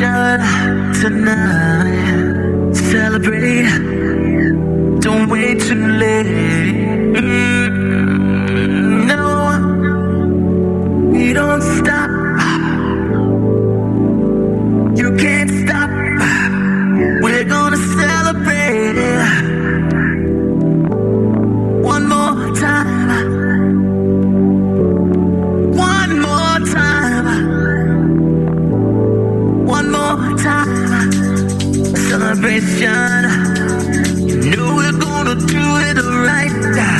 celebration tonight. Celebrate, don't wait too late. No, we don't stop. You can't stop. You know we're gonna do it right.